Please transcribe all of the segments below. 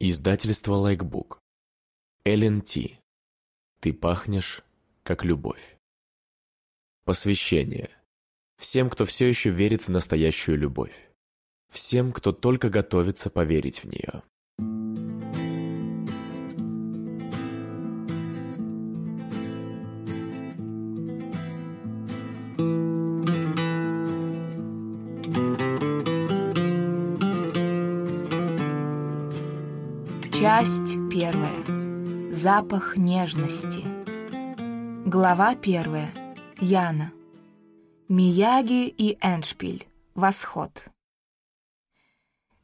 Издательство Лайкбук. Эллен Ти. Ты пахнешь, как любовь. Посвящение. Всем, кто все еще верит в настоящую любовь. Всем, кто только готовится поверить в нее. Запах нежности. Глава первая. Яна. Мияги и Эншпиль. Восход.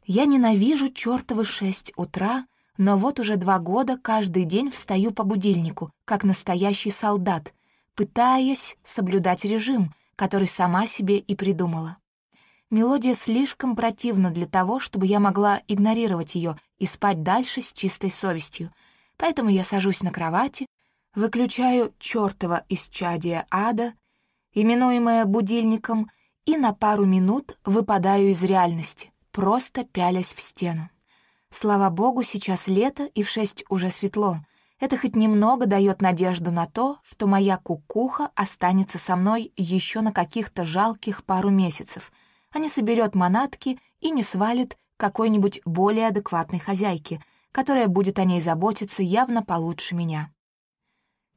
Я ненавижу чертовы шесть утра, но вот уже два года каждый день встаю по будильнику, как настоящий солдат, пытаясь соблюдать режим, который сама себе и придумала. Мелодия слишком противна для того, чтобы я могла игнорировать ее и спать дальше с чистой совестью. Поэтому я сажусь на кровати, выключаю чертова исчадие ада, именуемое будильником, и на пару минут выпадаю из реальности, просто пялясь в стену. Слава богу, сейчас лето, и в шесть уже светло. Это хоть немного дает надежду на то, что моя кукуха останется со мной еще на каких-то жалких пару месяцев — а не соберет манатки и не свалит какой-нибудь более адекватной хозяйке, которая будет о ней заботиться явно получше меня.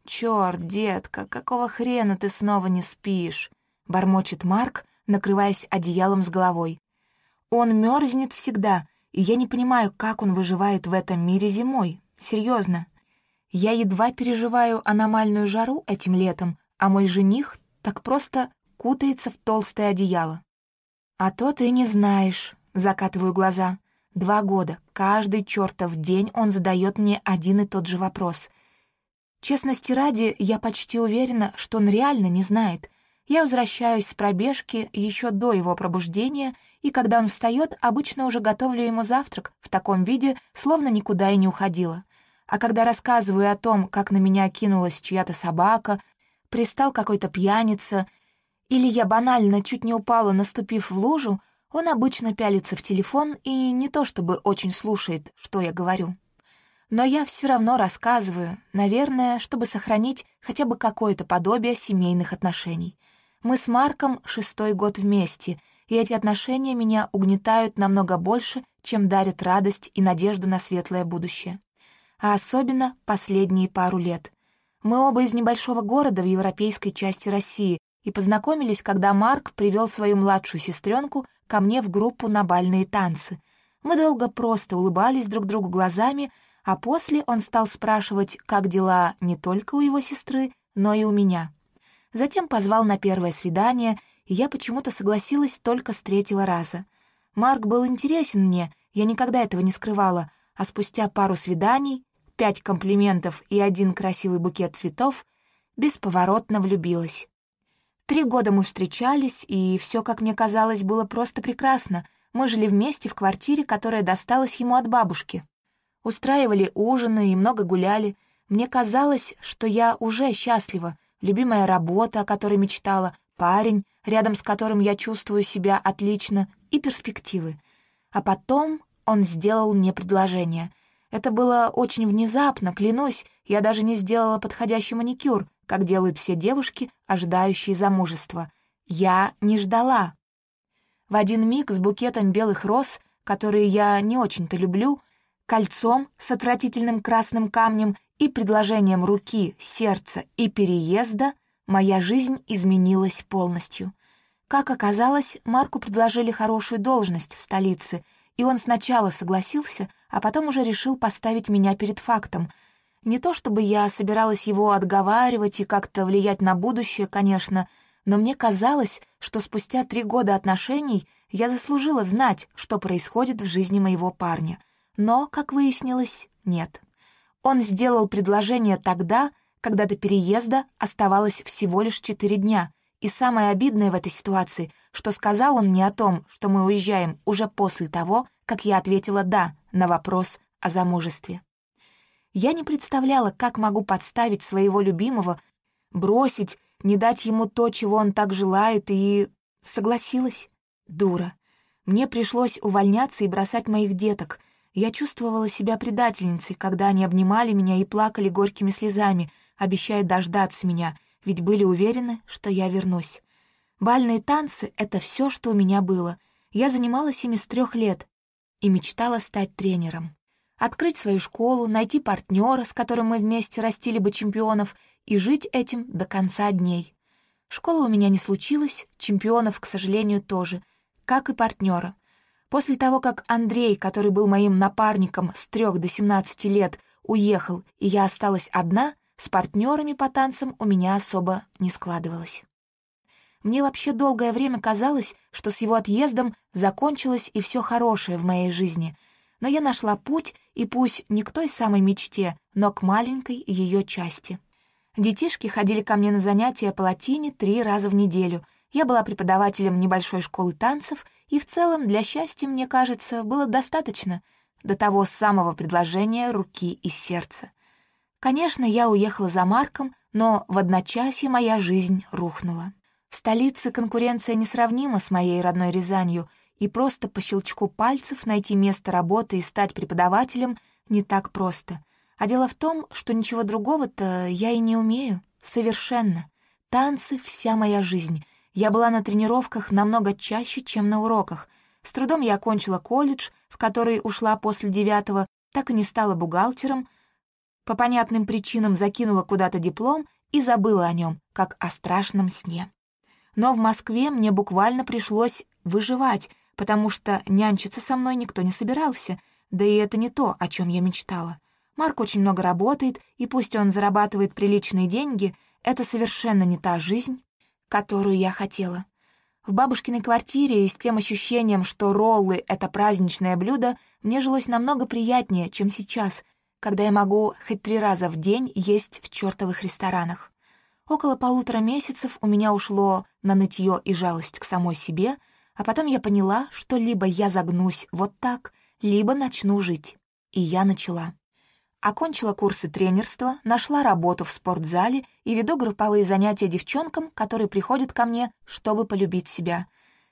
«Чёрт, детка, какого хрена ты снова не спишь?» — бормочет Марк, накрываясь одеялом с головой. «Он мерзнет всегда, и я не понимаю, как он выживает в этом мире зимой. Серьезно. Я едва переживаю аномальную жару этим летом, а мой жених так просто кутается в толстое одеяло. «А то ты не знаешь», — закатываю глаза. «Два года, каждый чертов день он задает мне один и тот же вопрос. Честности ради, я почти уверена, что он реально не знает. Я возвращаюсь с пробежки еще до его пробуждения, и когда он встает, обычно уже готовлю ему завтрак в таком виде, словно никуда и не уходила. А когда рассказываю о том, как на меня кинулась чья-то собака, пристал какой-то пьяница — или я банально чуть не упала, наступив в лужу, он обычно пялится в телефон и не то чтобы очень слушает, что я говорю. Но я все равно рассказываю, наверное, чтобы сохранить хотя бы какое-то подобие семейных отношений. Мы с Марком шестой год вместе, и эти отношения меня угнетают намного больше, чем дарят радость и надежду на светлое будущее. А особенно последние пару лет. Мы оба из небольшого города в европейской части России, и познакомились, когда Марк привел свою младшую сестренку ко мне в группу на бальные танцы. Мы долго просто улыбались друг другу глазами, а после он стал спрашивать, как дела не только у его сестры, но и у меня. Затем позвал на первое свидание, и я почему-то согласилась только с третьего раза. Марк был интересен мне, я никогда этого не скрывала, а спустя пару свиданий, пять комплиментов и один красивый букет цветов, бесповоротно влюбилась. Три года мы встречались, и все, как мне казалось, было просто прекрасно. Мы жили вместе в квартире, которая досталась ему от бабушки. Устраивали ужины и много гуляли. Мне казалось, что я уже счастлива. Любимая работа, о которой мечтала, парень, рядом с которым я чувствую себя отлично, и перспективы. А потом он сделал мне предложение. Это было очень внезапно, клянусь, я даже не сделала подходящий маникюр, как делают все девушки, ожидающие замужества. Я не ждала. В один миг с букетом белых роз, которые я не очень-то люблю, кольцом с отвратительным красным камнем и предложением руки, сердца и переезда моя жизнь изменилась полностью. Как оказалось, Марку предложили хорошую должность в столице, и он сначала согласился, а потом уже решил поставить меня перед фактом — не то чтобы я собиралась его отговаривать и как-то влиять на будущее, конечно, но мне казалось, что спустя три года отношений я заслужила знать, что происходит в жизни моего парня. Но, как выяснилось, нет. Он сделал предложение тогда, когда до переезда оставалось всего лишь четыре дня, и самое обидное в этой ситуации, что сказал он мне о том, что мы уезжаем уже после того, как я ответила «да» на вопрос о замужестве. Я не представляла, как могу подставить своего любимого, бросить, не дать ему то, чего он так желает, и... Согласилась. Дура. Мне пришлось увольняться и бросать моих деток. Я чувствовала себя предательницей, когда они обнимали меня и плакали горькими слезами, обещая дождаться меня, ведь были уверены, что я вернусь. Бальные танцы — это все, что у меня было. Я занималась ими с трех лет и мечтала стать тренером. Открыть свою школу, найти партнера, с которым мы вместе растили бы чемпионов, и жить этим до конца дней. Школа у меня не случилась, чемпионов, к сожалению, тоже, как и партнера. После того, как Андрей, который был моим напарником с трех до 17 лет, уехал, и я осталась одна, с партнерами по танцам у меня особо не складывалось. Мне вообще долгое время казалось, что с его отъездом закончилось и все хорошее в моей жизни. Но я нашла путь, и пусть не к той самой мечте, но к маленькой ее части. Детишки ходили ко мне на занятия по латине три раза в неделю. Я была преподавателем небольшой школы танцев, и в целом для счастья, мне кажется, было достаточно до того самого предложения руки и сердца. Конечно, я уехала за Марком, но в одночасье моя жизнь рухнула. В столице конкуренция несравнима с моей родной Рязанью, и просто по щелчку пальцев найти место работы и стать преподавателем не так просто. А дело в том, что ничего другого-то я и не умею. Совершенно. Танцы — вся моя жизнь. Я была на тренировках намного чаще, чем на уроках. С трудом я окончила колледж, в который ушла после девятого, так и не стала бухгалтером. По понятным причинам закинула куда-то диплом и забыла о нем, как о страшном сне. Но в Москве мне буквально пришлось выживать, потому что нянчиться со мной никто не собирался, да и это не то, о чем я мечтала. Марк очень много работает, и пусть он зарабатывает приличные деньги, это совершенно не та жизнь, которую я хотела. В бабушкиной квартире с тем ощущением, что роллы — это праздничное блюдо, мне жилось намного приятнее, чем сейчас, когда я могу хоть три раза в день есть в чертовых ресторанах. Около полутора месяцев у меня ушло на нытье и жалость к самой себе, а потом я поняла, что либо я загнусь вот так, либо начну жить. И я начала. Окончила курсы тренерства, нашла работу в спортзале и веду групповые занятия девчонкам, которые приходят ко мне, чтобы полюбить себя.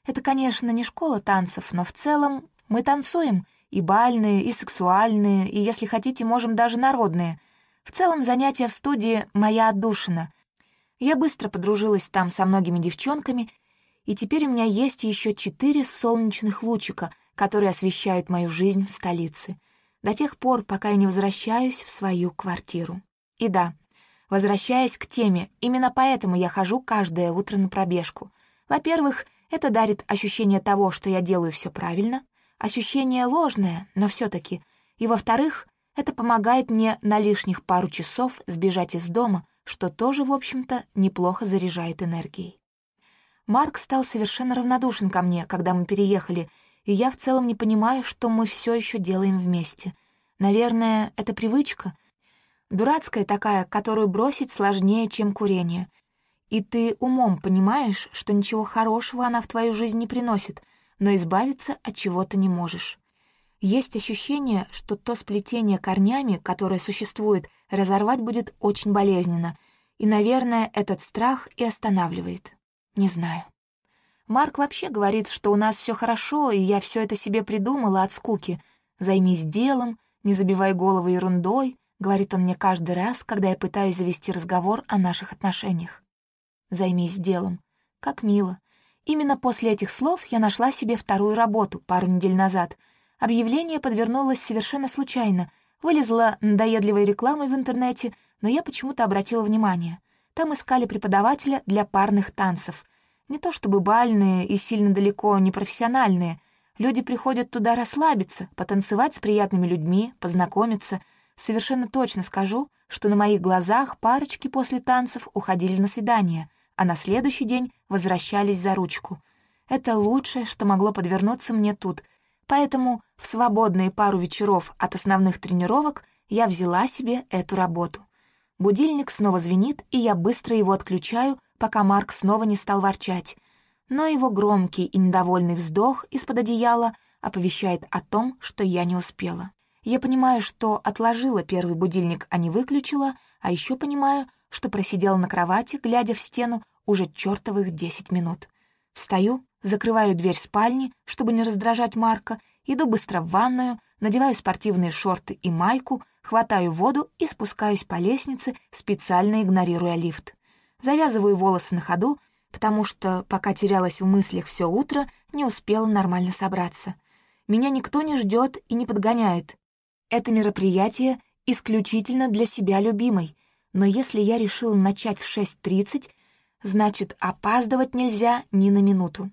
Это, конечно, не школа танцев, но в целом мы танцуем, и бальные, и сексуальные, и, если хотите, можем даже народные. В целом занятия в студии — моя отдушина. Я быстро подружилась там со многими девчонками, и теперь у меня есть еще четыре солнечных лучика, которые освещают мою жизнь в столице — до тех пор, пока я не возвращаюсь в свою квартиру. И да, возвращаясь к теме, именно поэтому я хожу каждое утро на пробежку. Во-первых, это дарит ощущение того, что я делаю все правильно, ощущение ложное, но все таки И во-вторых, это помогает мне на лишних пару часов сбежать из дома, что тоже, в общем-то, неплохо заряжает энергией. Марк стал совершенно равнодушен ко мне, когда мы переехали, и я в целом не понимаю, что мы все еще делаем вместе. Наверное, это привычка. Дурацкая такая, которую бросить сложнее, чем курение. И ты умом понимаешь, что ничего хорошего она в твою жизнь не приносит, но избавиться от чего-то не можешь. Есть ощущение, что то сплетение корнями, которое существует, разорвать будет очень болезненно, и, наверное, этот страх и останавливает. Не знаю. Марк вообще говорит, что у нас все хорошо, и я все это себе придумала от скуки. Займись делом, не забивай голову ерундой, говорит он мне каждый раз, когда я пытаюсь завести разговор о наших отношениях. Займись делом. Как мило. Именно после этих слов я нашла себе вторую работу пару недель назад. Объявление подвернулось совершенно случайно. Вылезла надоедливой рекламой в интернете, но я почему-то обратила внимание. Там искали преподавателя для парных танцев — не то чтобы бальные и сильно далеко не профессиональные. Люди приходят туда расслабиться, потанцевать с приятными людьми, познакомиться. Совершенно точно скажу, что на моих глазах парочки после танцев уходили на свидание, а на следующий день возвращались за ручку. Это лучшее, что могло подвернуться мне тут, поэтому в свободные пару вечеров от основных тренировок я взяла себе эту работу. Будильник снова звенит, и я быстро его отключаю, пока Марк снова не стал ворчать. Но его громкий и недовольный вздох из-под одеяла оповещает о том, что я не успела. Я понимаю, что отложила первый будильник, а не выключила, а еще понимаю, что просидела на кровати, глядя в стену, уже чертовых десять минут. Встаю, закрываю дверь спальни, чтобы не раздражать Марка, иду быстро в ванную, надеваю спортивные шорты и майку, хватаю воду и спускаюсь по лестнице, специально игнорируя лифт. Завязываю волосы на ходу, потому что, пока терялась в мыслях все утро, не успела нормально собраться. Меня никто не ждет и не подгоняет. Это мероприятие исключительно для себя любимой, но если я решила начать в 6.30, значит, опаздывать нельзя ни на минуту.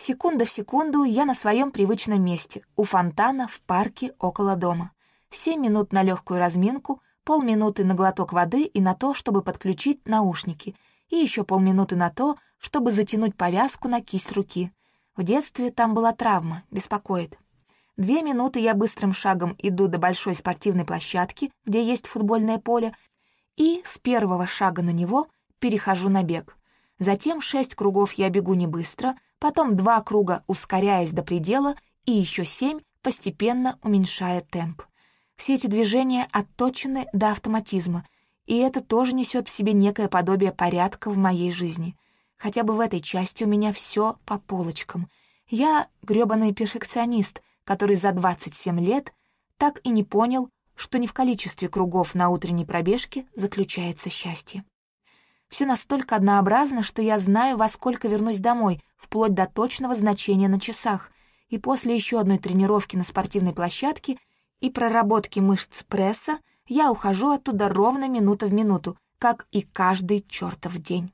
Секунда в секунду я на своем привычном месте, у фонтана в парке около дома. Семь минут на легкую разминку, полминуты на глоток воды и на то, чтобы подключить наушники, и еще полминуты на то, чтобы затянуть повязку на кисть руки. В детстве там была травма, беспокоит. Две минуты я быстрым шагом иду до большой спортивной площадки, где есть футбольное поле, и с первого шага на него перехожу на бег. Затем шесть кругов я бегу не быстро, потом два круга, ускоряясь до предела, и еще семь, постепенно уменьшая темп. Все эти движения отточены до автоматизма, и это тоже несет в себе некое подобие порядка в моей жизни. Хотя бы в этой части у меня все по полочкам. Я грёбаный перфекционист, который за 27 лет так и не понял, что не в количестве кругов на утренней пробежке заключается счастье. Все настолько однообразно, что я знаю, во сколько вернусь домой, вплоть до точного значения на часах, и после еще одной тренировки на спортивной площадке и проработки мышц пресса я ухожу оттуда ровно минута в минуту, как и каждый чертов день.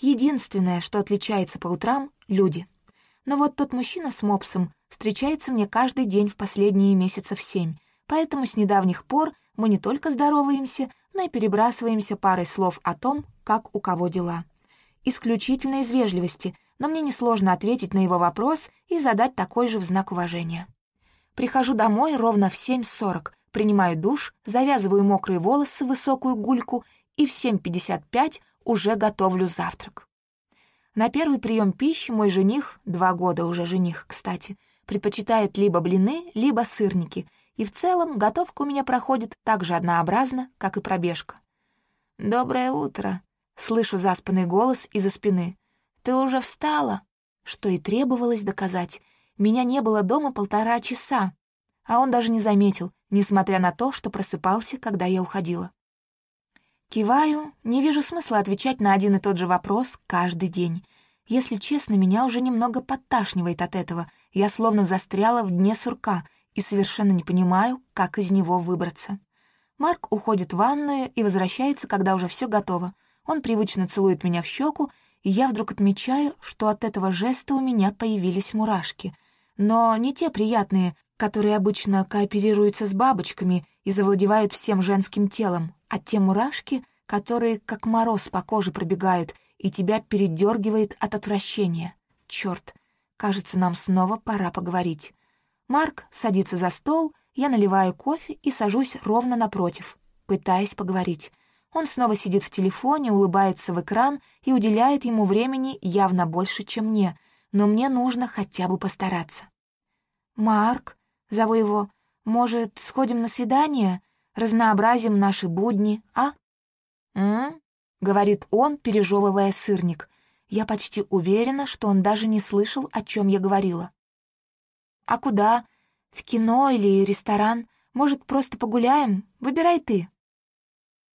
Единственное, что отличается по утрам — люди. Но вот тот мужчина с мопсом встречается мне каждый день в последние месяцев семь, поэтому с недавних пор мы не только здороваемся, но и перебрасываемся парой слов о том, как у кого дела. Исключительно из вежливости, но мне несложно ответить на его вопрос и задать такой же в знак уважения. Прихожу домой ровно в 7.40, принимаю душ, завязываю мокрые волосы в высокую гульку и в 7.55 уже готовлю завтрак. На первый прием пищи мой жених, два года уже жених, кстати, предпочитает либо блины, либо сырники, и в целом готовка у меня проходит так же однообразно, как и пробежка. «Доброе утро», Слышу заспанный голос из-за спины. «Ты уже встала?» Что и требовалось доказать. Меня не было дома полтора часа, а он даже не заметил, несмотря на то, что просыпался, когда я уходила. Киваю, не вижу смысла отвечать на один и тот же вопрос каждый день. Если честно, меня уже немного подташнивает от этого. Я словно застряла в дне сурка и совершенно не понимаю, как из него выбраться. Марк уходит в ванную и возвращается, когда уже все готово. Он привычно целует меня в щеку, и я вдруг отмечаю, что от этого жеста у меня появились мурашки. Но не те приятные, которые обычно кооперируются с бабочками и завладевают всем женским телом, а те мурашки, которые как мороз по коже пробегают и тебя передергивает от отвращения. Черт, кажется, нам снова пора поговорить. Марк садится за стол, я наливаю кофе и сажусь ровно напротив, пытаясь поговорить. Он снова сидит в телефоне, улыбается в экран и уделяет ему времени явно больше, чем мне, но мне нужно хотя бы постараться. «Марк», — зову его, — «может, сходим на свидание? Разнообразим наши будни, а?» «М?», — говорит он, пережевывая сырник. Я почти уверена, что он даже не слышал, о чем я говорила. «А куда? В кино или ресторан? Может, просто погуляем? Выбирай ты».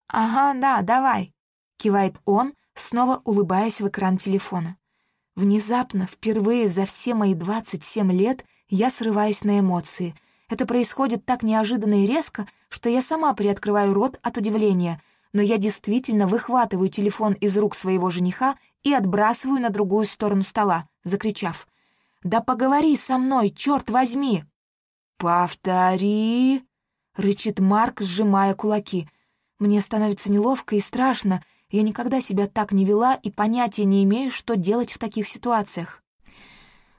«Ага, да, давай», — кивает он, снова улыбаясь в экран телефона. Внезапно, впервые за все мои 27 лет, я срываюсь на эмоции. Это происходит так неожиданно и резко, что я сама приоткрываю рот от удивления, но я действительно выхватываю телефон из рук своего жениха и отбрасываю на другую сторону стола, закричав. «Да поговори со мной, черт возьми!» «Повтори!» — рычит Марк, сжимая кулаки — мне становится неловко и страшно. Я никогда себя так не вела и понятия не имею, что делать в таких ситуациях.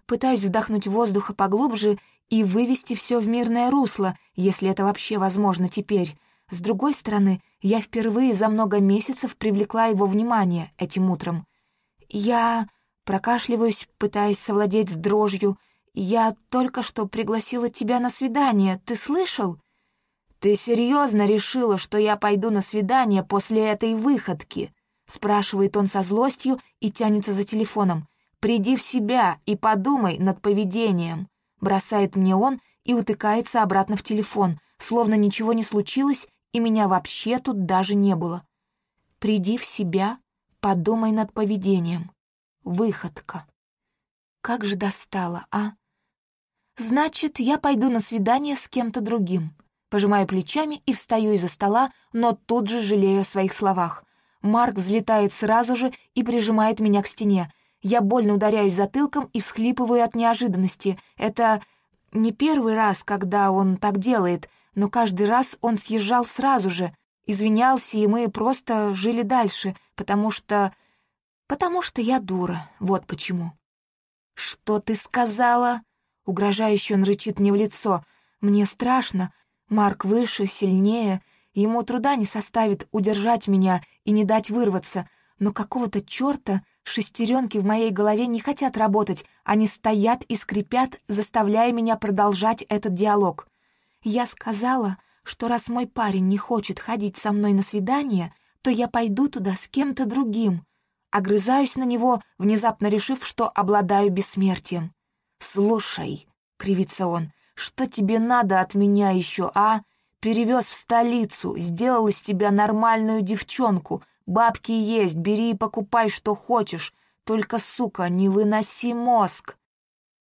Пытаюсь вдохнуть воздуха поглубже и вывести все в мирное русло, если это вообще возможно теперь. С другой стороны, я впервые за много месяцев привлекла его внимание этим утром. Я прокашливаюсь, пытаясь совладеть с дрожью. «Я только что пригласила тебя на свидание, ты слышал?» «Ты серьезно решила, что я пойду на свидание после этой выходки?» — спрашивает он со злостью и тянется за телефоном. «Приди в себя и подумай над поведением», — бросает мне он и утыкается обратно в телефон, словно ничего не случилось, и меня вообще тут даже не было. Приди в себя, подумай над поведением. Выходка. Как же достала, а? Значит, я пойду на свидание с кем-то другим. Пожимаю плечами и встаю из-за стола, но тут же жалею о своих словах. Марк взлетает сразу же и прижимает меня к стене. Я больно ударяюсь затылком и всхлипываю от неожиданности. Это не первый раз, когда он так делает, но каждый раз он съезжал сразу же, извинялся, и мы просто жили дальше, потому что... потому что я дура, вот почему. «Что ты сказала?» Угрожающе он рычит мне в лицо. «Мне страшно. Марк выше, сильнее. Ему труда не составит удержать меня и не дать вырваться. Но какого-то чёрта шестеренки в моей голове не хотят работать. Они стоят и скрипят, заставляя меня продолжать этот диалог. Я сказала, что раз мой парень не хочет ходить со мной на свидание, то я пойду туда с кем-то другим. Огрызаюсь на него, внезапно решив, что обладаю бессмертием. «Слушай», — кривится он, — «что тебе надо от меня еще, а? Перевез в столицу, сделал из тебя нормальную девчонку. Бабки есть, бери и покупай, что хочешь. Только, сука, не выноси мозг».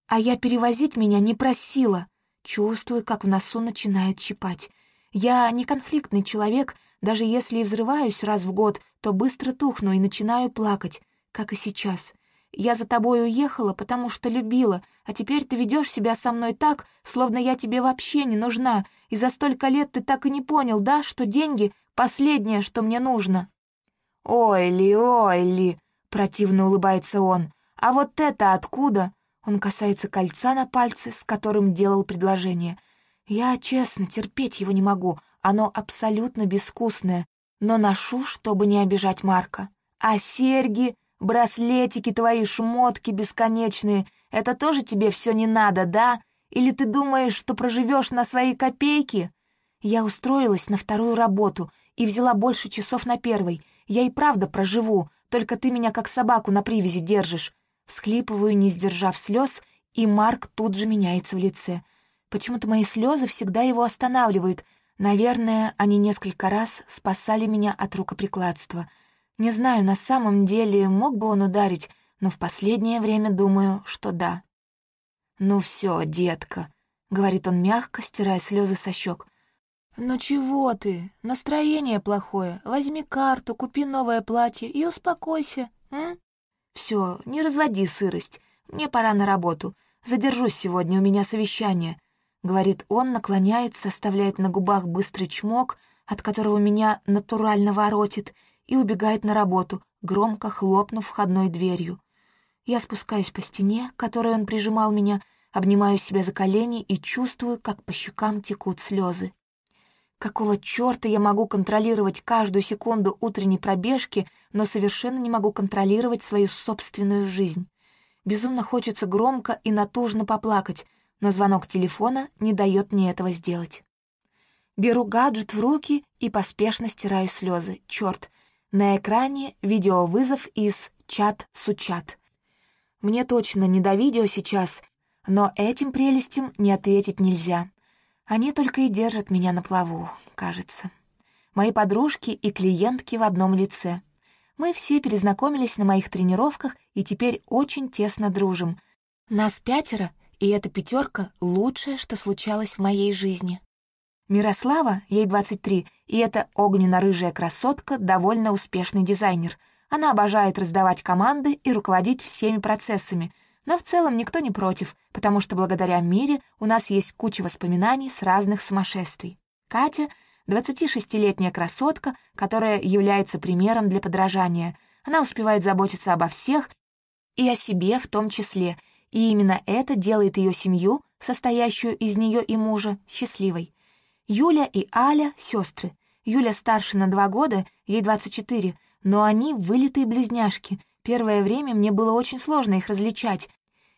А я перевозить меня не просила. Чувствую, как в носу начинает щипать. Я не конфликтный человек, даже если и взрываюсь раз в год, то быстро тухну и начинаю плакать, как и сейчас. Я за тобой уехала, потому что любила, а теперь ты ведешь себя со мной так, словно я тебе вообще не нужна, и за столько лет ты так и не понял, да, что деньги — последнее, что мне нужно». «Ой ли, ой ли!» — противно улыбается он. «А вот это откуда?» Он касается кольца на пальце, с которым делал предложение — я, честно, терпеть его не могу, оно абсолютно безвкусное, но ношу, чтобы не обижать Марка. А серьги, браслетики твои, шмотки бесконечные — это тоже тебе все не надо, да? Или ты думаешь, что проживешь на свои копейки? Я устроилась на вторую работу и взяла больше часов на первой. Я и правда проживу, только ты меня как собаку на привязи держишь. Всхлипываю, не сдержав слез, и Марк тут же меняется в лице — Почему-то мои слезы всегда его останавливают. Наверное, они несколько раз спасали меня от рукоприкладства. Не знаю, на самом деле, мог бы он ударить, но в последнее время думаю, что да. «Ну все, детка», — говорит он мягко, стирая слезы со щек. «Ну чего ты? Настроение плохое. Возьми карту, купи новое платье и успокойся, м? Все, не разводи сырость. Мне пора на работу. Задержусь сегодня, у меня совещание. — говорит он, наклоняется, оставляет на губах быстрый чмок, от которого меня натурально воротит, и убегает на работу, громко хлопнув входной дверью. Я спускаюсь по стене, которой он прижимал меня, обнимаю себя за колени и чувствую, как по щекам текут слезы. Какого черта я могу контролировать каждую секунду утренней пробежки, но совершенно не могу контролировать свою собственную жизнь? Безумно хочется громко и натужно поплакать, но звонок телефона не дает мне этого сделать. Беру гаджет в руки и поспешно стираю слезы. Черт, на экране видеовызов из чат-сучат. Мне точно не до видео сейчас, но этим прелестям не ответить нельзя. Они только и держат меня на плаву, кажется. Мои подружки и клиентки в одном лице. Мы все перезнакомились на моих тренировках и теперь очень тесно дружим. Нас пятеро — и эта пятерка — лучшее, что случалось в моей жизни. Мирослава, ей 23, и эта огненно-рыжая красотка — довольно успешный дизайнер. Она обожает раздавать команды и руководить всеми процессами, но в целом никто не против, потому что благодаря Мире у нас есть куча воспоминаний с разных сумасшествий. Катя — 26-летняя красотка, которая является примером для подражания. Она успевает заботиться обо всех и о себе в том числе — и именно это делает ее семью, состоящую из нее и мужа, счастливой. Юля и Аля — сестры. Юля старше на два года, ей 24, но они вылитые близняшки. Первое время мне было очень сложно их различать.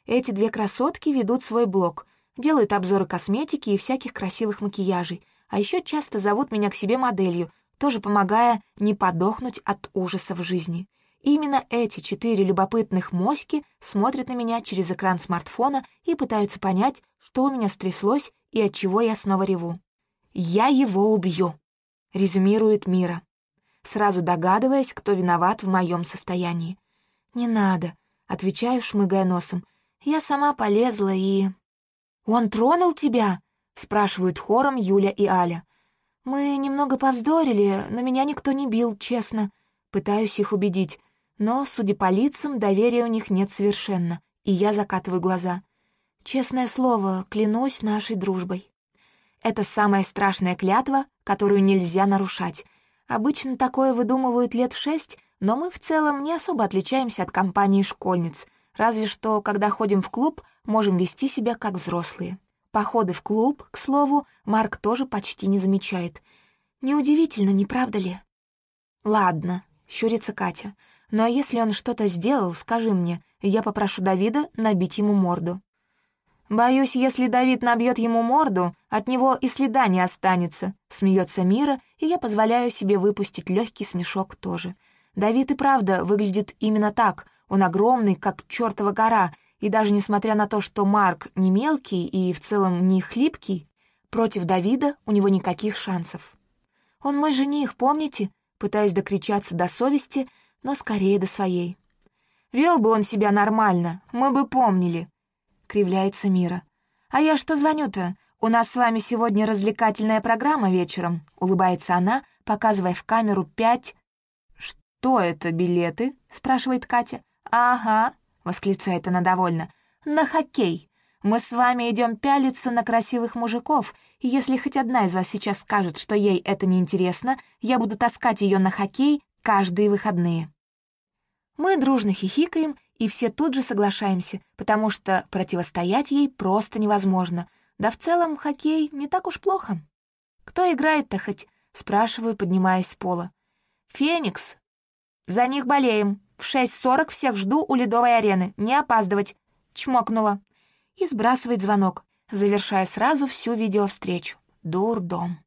Эти две красотки ведут свой блог, делают обзоры косметики и всяких красивых макияжей, а еще часто зовут меня к себе моделью, тоже помогая не подохнуть от ужаса в жизни. Именно эти четыре любопытных моськи смотрят на меня через экран смартфона и пытаются понять, что у меня стряслось и от чего я снова реву. «Я его убью», — резюмирует Мира, сразу догадываясь, кто виноват в моем состоянии. «Не надо», — отвечаю, шмыгая носом. «Я сама полезла и...» «Он тронул тебя?» — спрашивают хором Юля и Аля. «Мы немного повздорили, но меня никто не бил, честно. Пытаюсь их убедить, но, судя по лицам, доверия у них нет совершенно, и я закатываю глаза. Честное слово, клянусь нашей дружбой. Это самая страшная клятва, которую нельзя нарушать. Обычно такое выдумывают лет в шесть, но мы в целом не особо отличаемся от компании школьниц, разве что, когда ходим в клуб, можем вести себя как взрослые. Походы в клуб, к слову, Марк тоже почти не замечает. Неудивительно, не правда ли? «Ладно», — щурится Катя, «но если он что-то сделал, скажи мне, я попрошу Давида набить ему морду». «Боюсь, если Давид набьет ему морду, от него и следа не останется», — смеется Мира, и я позволяю себе выпустить легкий смешок тоже. Давид и правда выглядит именно так. Он огромный, как чертова гора, и даже несмотря на то, что Марк не мелкий и в целом не хлипкий, против Давида у него никаких шансов. «Он мой жених, помните?» Пытаюсь докричаться до совести, но скорее до своей. «Вел бы он себя нормально, мы бы помнили», — кривляется Мира. «А я что звоню-то? У нас с вами сегодня развлекательная программа вечером», — улыбается она, показывая в камеру пять... «Что это, билеты?» — спрашивает Катя. «Ага», — восклицает она довольно. «На хоккей. Мы с вами идем пялиться на красивых мужиков, и если хоть одна из вас сейчас скажет, что ей это неинтересно, я буду таскать ее на хоккей каждые выходные». Мы дружно хихикаем и все тут же соглашаемся, потому что противостоять ей просто невозможно. Да в целом хоккей не так уж плохо. «Кто играет-то хоть?» — спрашиваю, поднимаясь с пола. «Феникс. За них болеем. В 6.40 всех жду у ледовой арены. Не опаздывать». Чмокнула. И сбрасывает звонок, завершая сразу всю видеовстречу. Дурдом.